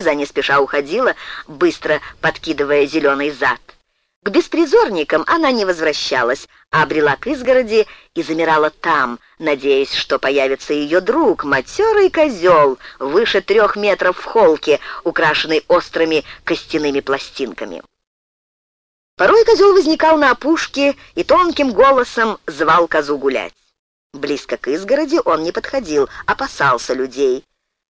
За не спеша уходила, быстро подкидывая зеленый зад. К беспризорникам она не возвращалась, а обрела к изгороди и замирала там, надеясь, что появится ее друг, матерый козел, выше трех метров в холке, украшенный острыми костяными пластинками. Порой козел возникал на опушке и тонким голосом звал козу гулять. Близко к изгороди он не подходил, опасался людей.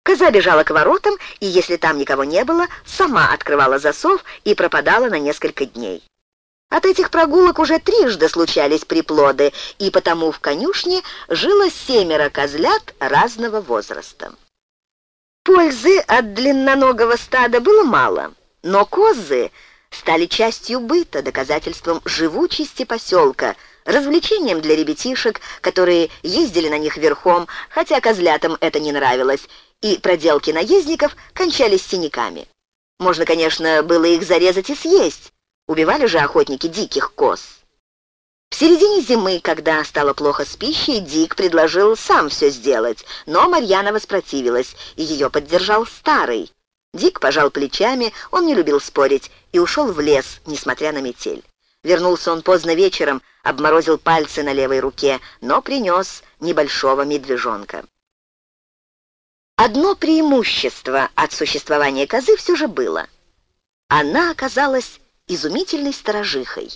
Коза бежала к воротам, и если там никого не было, сама открывала засов и пропадала на несколько дней. От этих прогулок уже трижды случались приплоды, и потому в конюшне жило семеро козлят разного возраста. Пользы от длинноногого стада было мало, но козы стали частью быта, доказательством живучести поселка, развлечением для ребятишек, которые ездили на них верхом, хотя козлятам это не нравилось, и проделки наездников кончались синяками. Можно, конечно, было их зарезать и съесть. Убивали же охотники диких коз. В середине зимы, когда стало плохо с пищей, Дик предложил сам все сделать, но Марьяна воспротивилась, и ее поддержал старый. Дик пожал плечами, он не любил спорить, и ушел в лес, несмотря на метель. Вернулся он поздно вечером, обморозил пальцы на левой руке, но принес небольшого медвежонка. Одно преимущество от существования козы все же было. Она оказалась изумительной сторожихой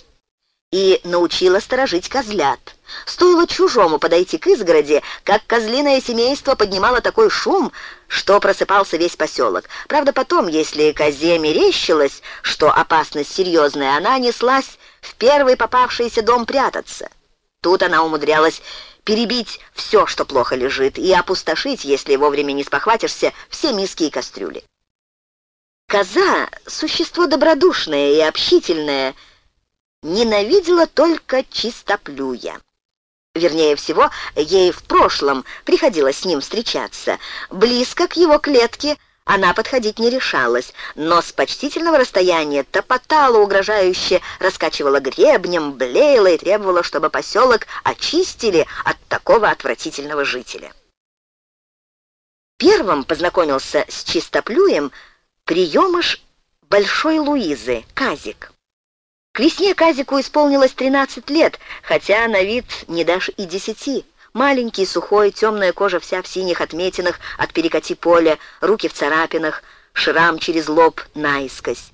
и научила сторожить козлят. Стоило чужому подойти к изгороди, как козлиное семейство поднимало такой шум, что просыпался весь поселок. Правда, потом, если козе мерещилось, что опасность серьезная, она неслась в первый попавшийся дом прятаться. Тут она умудрялась перебить все, что плохо лежит, и опустошить, если вовремя не спохватишься, все миски и кастрюли. Коза — существо добродушное и общительное — ненавидела только чистоплюя. Вернее всего, ей в прошлом приходилось с ним встречаться. Близко к его клетке она подходить не решалась, но с почтительного расстояния топотала угрожающе, раскачивала гребнем, блеяла и требовала, чтобы поселок очистили от такого отвратительного жителя. Первым познакомился с чистоплюем приемыш Большой Луизы, Казик. К весне Казику исполнилось 13 лет, хотя на вид не дашь и десяти. Маленький, сухой, темная кожа вся в синих отметинах от перекати поля, руки в царапинах, шрам через лоб наискось.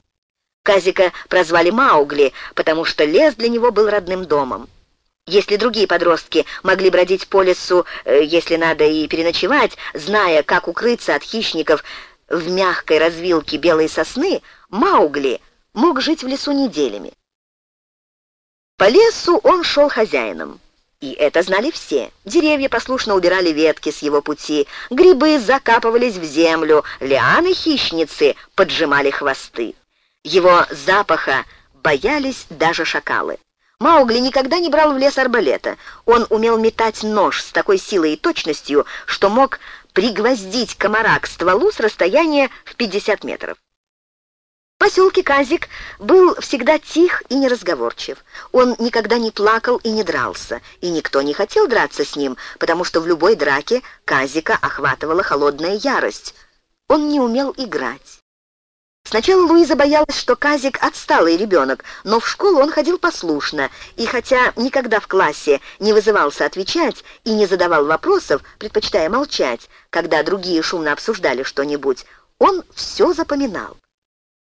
Казика прозвали Маугли, потому что лес для него был родным домом. Если другие подростки могли бродить по лесу, э, если надо и переночевать, зная, как укрыться от хищников в мягкой развилке белой сосны, Маугли мог жить в лесу неделями. По лесу он шел хозяином. И это знали все. Деревья послушно убирали ветки с его пути, грибы закапывались в землю, лианы-хищницы поджимали хвосты. Его запаха боялись даже шакалы. Маугли никогда не брал в лес арбалета. Он умел метать нож с такой силой и точностью, что мог пригвоздить комара к стволу с расстояния в 50 метров. Поселке Казик был всегда тих и неразговорчив. Он никогда не плакал и не дрался, и никто не хотел драться с ним, потому что в любой драке Казика охватывала холодная ярость. Он не умел играть. Сначала Луиза боялась, что Казик отсталый ребенок, но в школу он ходил послушно, и хотя никогда в классе не вызывался отвечать и не задавал вопросов, предпочитая молчать, когда другие шумно обсуждали что-нибудь, он все запоминал.